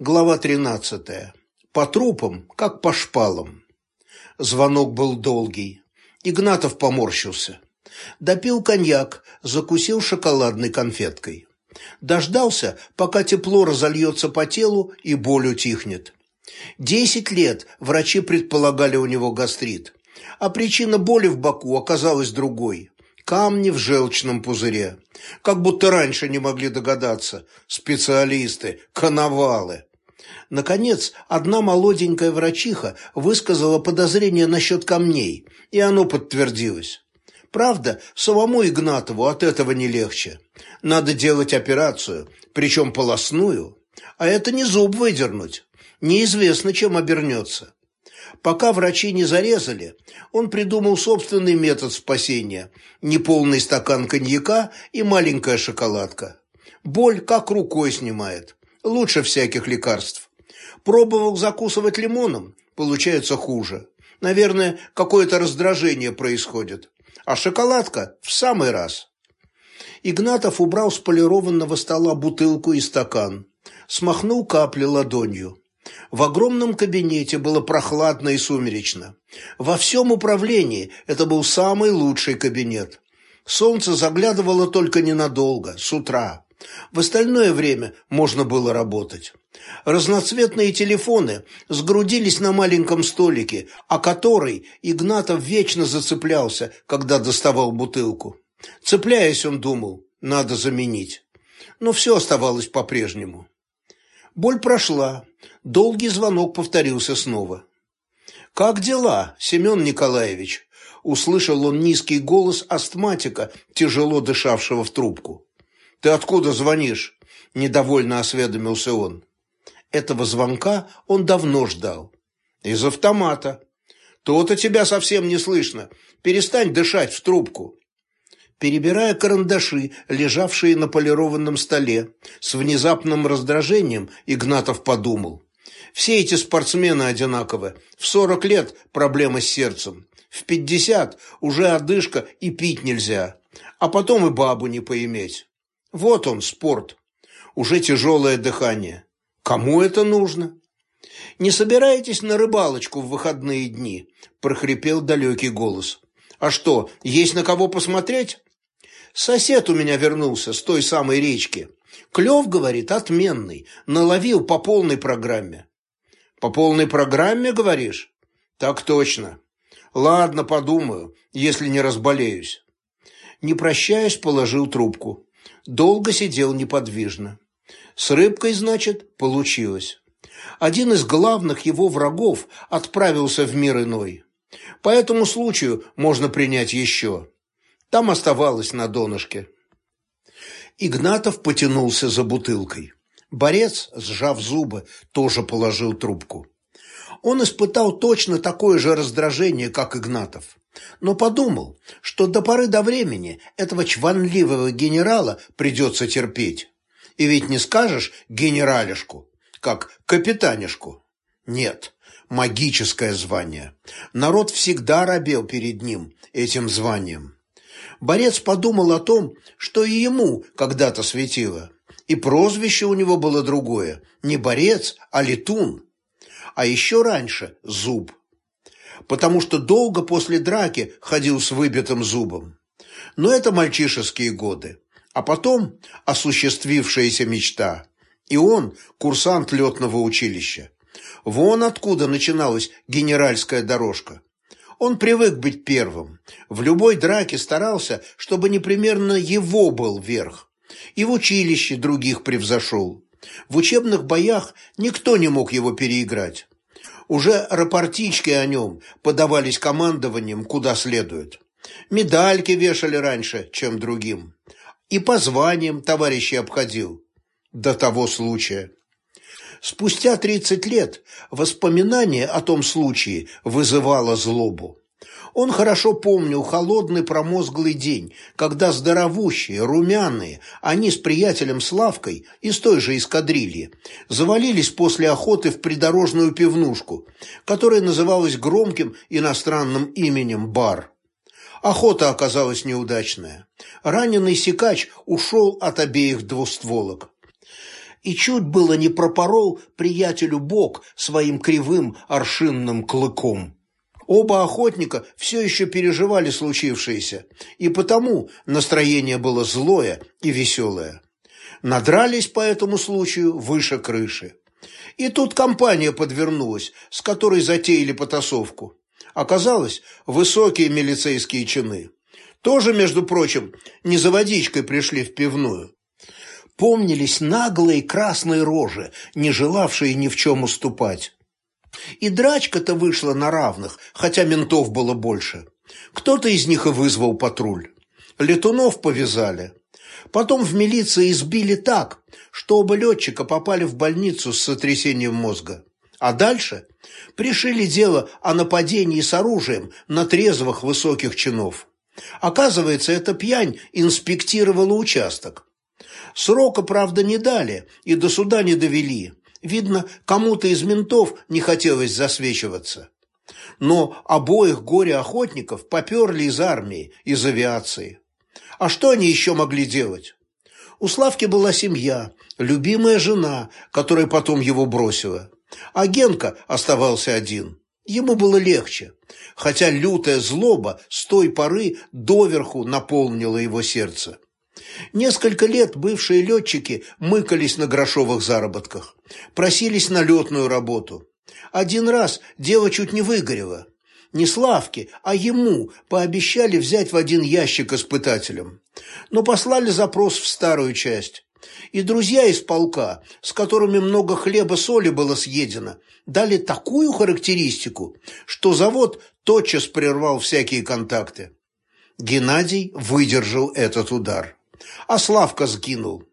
Глава 13. По трупам, как по шпалам. Звонок был долгий. Игнатов поморщился. Допил коньяк, закусил шоколадной конфеткой. Дождался, пока тепло разольется по телу и боль утихнет. Десять лет врачи предполагали у него гастрит, а причина боли в боку оказалась другой – камни в желчном пузыре. Как будто раньше не могли догадаться. Специалисты, коновалы. Наконец, одна молоденькая врачиха высказала подозрение насчет камней, и оно подтвердилось. Правда, самому Игнатову от этого не легче. Надо делать операцию, причем полостную. А это не зуб выдернуть. Неизвестно, чем обернется. Пока врачи не зарезали, он придумал собственный метод спасения – неполный стакан коньяка и маленькая шоколадка. Боль как рукой снимает, лучше всяких лекарств. Пробовал закусывать лимоном, получается хуже. Наверное, какое-то раздражение происходит. А шоколадка в самый раз. Игнатов убрал с полированного стола бутылку и стакан. Смахнул капли ладонью. В огромном кабинете было прохладно и сумеречно. Во всем управлении это был самый лучший кабинет. Солнце заглядывало только ненадолго, с утра. В остальное время можно было работать. Разноцветные телефоны сгрудились на маленьком столике, о который Игнатов вечно зацеплялся, когда доставал бутылку. Цепляясь, он думал, надо заменить. Но все оставалось по-прежнему. Боль прошла. Долгий звонок повторился снова. «Как дела, Семен Николаевич?» Услышал он низкий голос астматика, тяжело дышавшего в трубку. «Ты откуда звонишь?» – недовольно осведомился он. Этого звонка он давно ждал. «Из автомата. То-то тебя совсем не слышно. Перестань дышать в трубку». Перебирая карандаши, лежавшие на полированном столе, с внезапным раздражением Игнатов подумал. Все эти спортсмены одинаковы. В сорок лет проблема с сердцем. В пятьдесят уже одышка и пить нельзя. А потом и бабу не поиметь. Вот он, спорт. Уже тяжелое дыхание. Кому это нужно? «Не собираетесь на рыбалочку в выходные дни?» – прохрипел далекий голос. «А что, есть на кого посмотреть?» Сосед у меня вернулся с той самой речки. Клев, говорит, отменный, наловил по полной программе. По полной программе, говоришь? Так точно. Ладно, подумаю, если не разболеюсь. Не прощаясь, положил трубку. Долго сидел неподвижно. С рыбкой, значит, получилось. Один из главных его врагов отправился в мир иной. По этому случаю можно принять еще. Там оставалось на донышке. Игнатов потянулся за бутылкой. Борец, сжав зубы, тоже положил трубку. Он испытал точно такое же раздражение, как Игнатов. Но подумал, что до поры до времени этого чванливого генерала придется терпеть. И ведь не скажешь генералишку, как капитанишку. Нет, магическое звание. Народ всегда робел перед ним, этим званием. Борец подумал о том, что и ему когда-то светило. И прозвище у него было другое. Не борец, а летун. А еще раньше – зуб. Потому что долго после драки ходил с выбитым зубом. Но это мальчишеские годы. А потом осуществившаяся мечта. И он – курсант летного училища. Вон откуда начиналась генеральская дорожка. Он привык быть первым. В любой драке старался, чтобы непременно его был верх. И в училище других превзошел. В учебных боях никто не мог его переиграть. Уже рапортички о нем подавались командованием куда следует. Медальки вешали раньше, чем другим. И по званиям товарищей обходил. До того случая. Спустя 30 лет воспоминание о том случае вызывало злобу. Он хорошо помнил холодный промозглый день, когда здоровущие, румяные, они с приятелем Славкой из той же эскадрильи завалились после охоты в придорожную пивнушку, которая называлась громким иностранным именем «Бар». Охота оказалась неудачная. Раненый сикач ушел от обеих двустволок. И чуть было не пропорол приятелю бок своим кривым аршинным клыком. Оба охотника все еще переживали случившееся, и потому настроение было злое и веселое. Надрались по этому случаю выше крыши. И тут компания подвернулась, с которой затеяли потасовку. Оказалось, высокие милицейские чины. Тоже, между прочим, не за водичкой пришли в пивную помнились наглые красные рожи, не желавшие ни в чем уступать. И драчка-то вышла на равных, хотя ментов было больше. Кто-то из них и вызвал патруль. Летунов повязали. Потом в милиции избили так, что оба летчика попали в больницу с сотрясением мозга. А дальше пришили дело о нападении с оружием на трезвых высоких чинов. Оказывается, эта пьянь инспектировала участок. Срока, правда, не дали и до суда не довели. Видно, кому-то из ментов не хотелось засвечиваться. Но обоих горе-охотников поперли из армии, из авиации. А что они еще могли делать? У Славки была семья, любимая жена, которая потом его бросила. А Генка оставался один. Ему было легче, хотя лютая злоба с той поры доверху наполнила его сердце. Несколько лет бывшие летчики мыкались на грошовых заработках, просились на летную работу. Один раз дело чуть не выгорело. Не Славке, а ему пообещали взять в один ящик испытателем. Но послали запрос в старую часть. И друзья из полка, с которыми много хлеба-соли было съедено, дали такую характеристику, что завод тотчас прервал всякие контакты. Геннадий выдержал этот удар а Славка сгинул.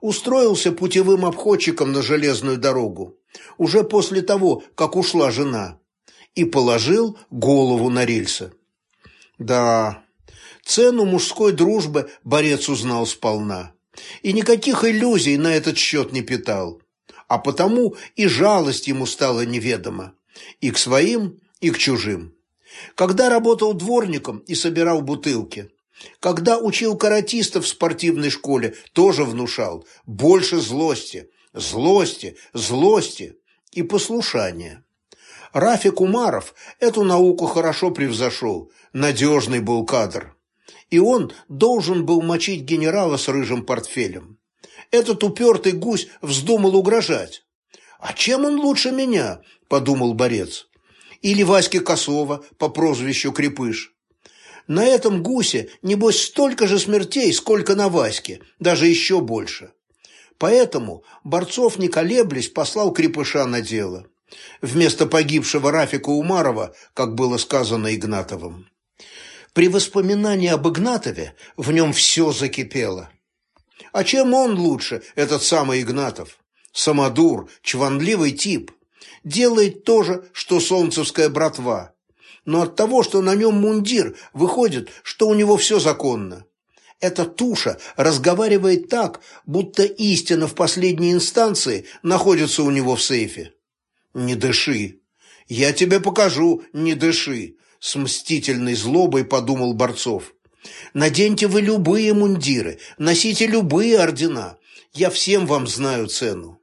Устроился путевым обходчиком на железную дорогу, уже после того, как ушла жена, и положил голову на рельсы. Да, цену мужской дружбы борец узнал сполна, и никаких иллюзий на этот счет не питал, а потому и жалость ему стала неведома, и к своим, и к чужим. Когда работал дворником и собирал бутылки – когда учил каратистов в спортивной школе, тоже внушал больше злости, злости, злости и послушания. Рафик Умаров эту науку хорошо превзошел, надежный был кадр. И он должен был мочить генерала с рыжим портфелем. Этот упертый гусь вздумал угрожать. «А чем он лучше меня?» – подумал борец. Или Ваське Косова по прозвищу Крепыш. На этом гусе, небось, столько же смертей, сколько на Ваське, даже еще больше. Поэтому Борцов, не колеблясь, послал крепыша на дело. Вместо погибшего Рафика Умарова, как было сказано Игнатовым. При воспоминании об Игнатове в нем все закипело. А чем он лучше, этот самый Игнатов? Самодур, чванливый тип. Делает то же, что солнцевская братва но от того, что на нем мундир, выходит, что у него все законно. Эта туша разговаривает так, будто истина в последней инстанции находится у него в сейфе. «Не дыши! Я тебе покажу, не дыши!» С мстительной злобой подумал Борцов. «Наденьте вы любые мундиры, носите любые ордена. Я всем вам знаю цену.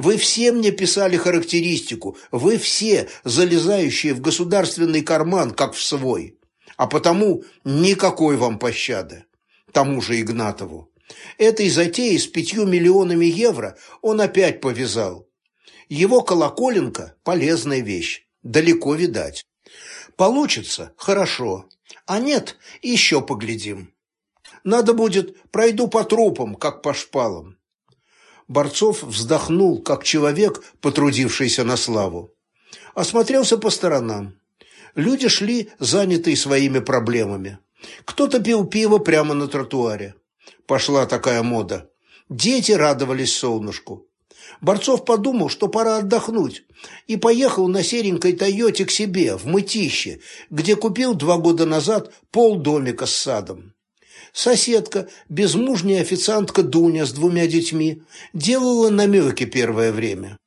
Вы все мне писали характеристику, вы все, залезающие в государственный карман, как в свой. А потому никакой вам пощады. Тому же Игнатову. Этой затеи с пятью миллионами евро он опять повязал. Его колоколенка – полезная вещь, далеко видать. Получится – хорошо, а нет – еще поглядим. Надо будет, пройду по трупам, как по шпалам. Борцов вздохнул, как человек, потрудившийся на славу. Осмотрелся по сторонам. Люди шли, занятые своими проблемами. Кто-то пил пиво прямо на тротуаре. Пошла такая мода. Дети радовались солнышку. Борцов подумал, что пора отдохнуть, и поехал на серенькой «Тойоте» к себе, в Мытище, где купил два года назад полдомика с садом. Соседка, безмужняя официантка Дуня с двумя детьми, делала намеки первое время.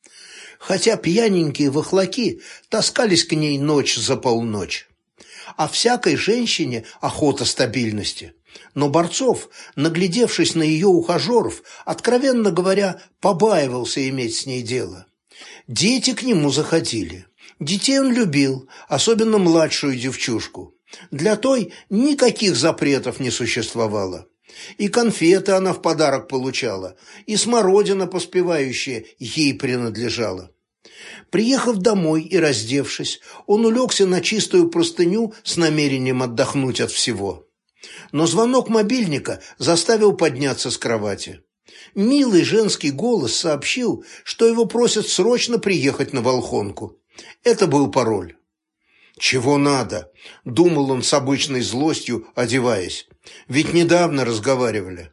Хотя пьяненькие вахлаки таскались к ней ночь за полночь. А всякой женщине охота стабильности. Но Борцов, наглядевшись на ее ухажеров, откровенно говоря, побаивался иметь с ней дело. Дети к нему заходили. Детей он любил, особенно младшую девчушку. Для той никаких запретов не существовало. И конфеты она в подарок получала, и смородина поспевающая ей принадлежала. Приехав домой и раздевшись, он улегся на чистую простыню с намерением отдохнуть от всего. Но звонок мобильника заставил подняться с кровати. Милый женский голос сообщил, что его просят срочно приехать на Волхонку. Это был пароль. «Чего надо?» – думал он с обычной злостью, одеваясь. «Ведь недавно разговаривали».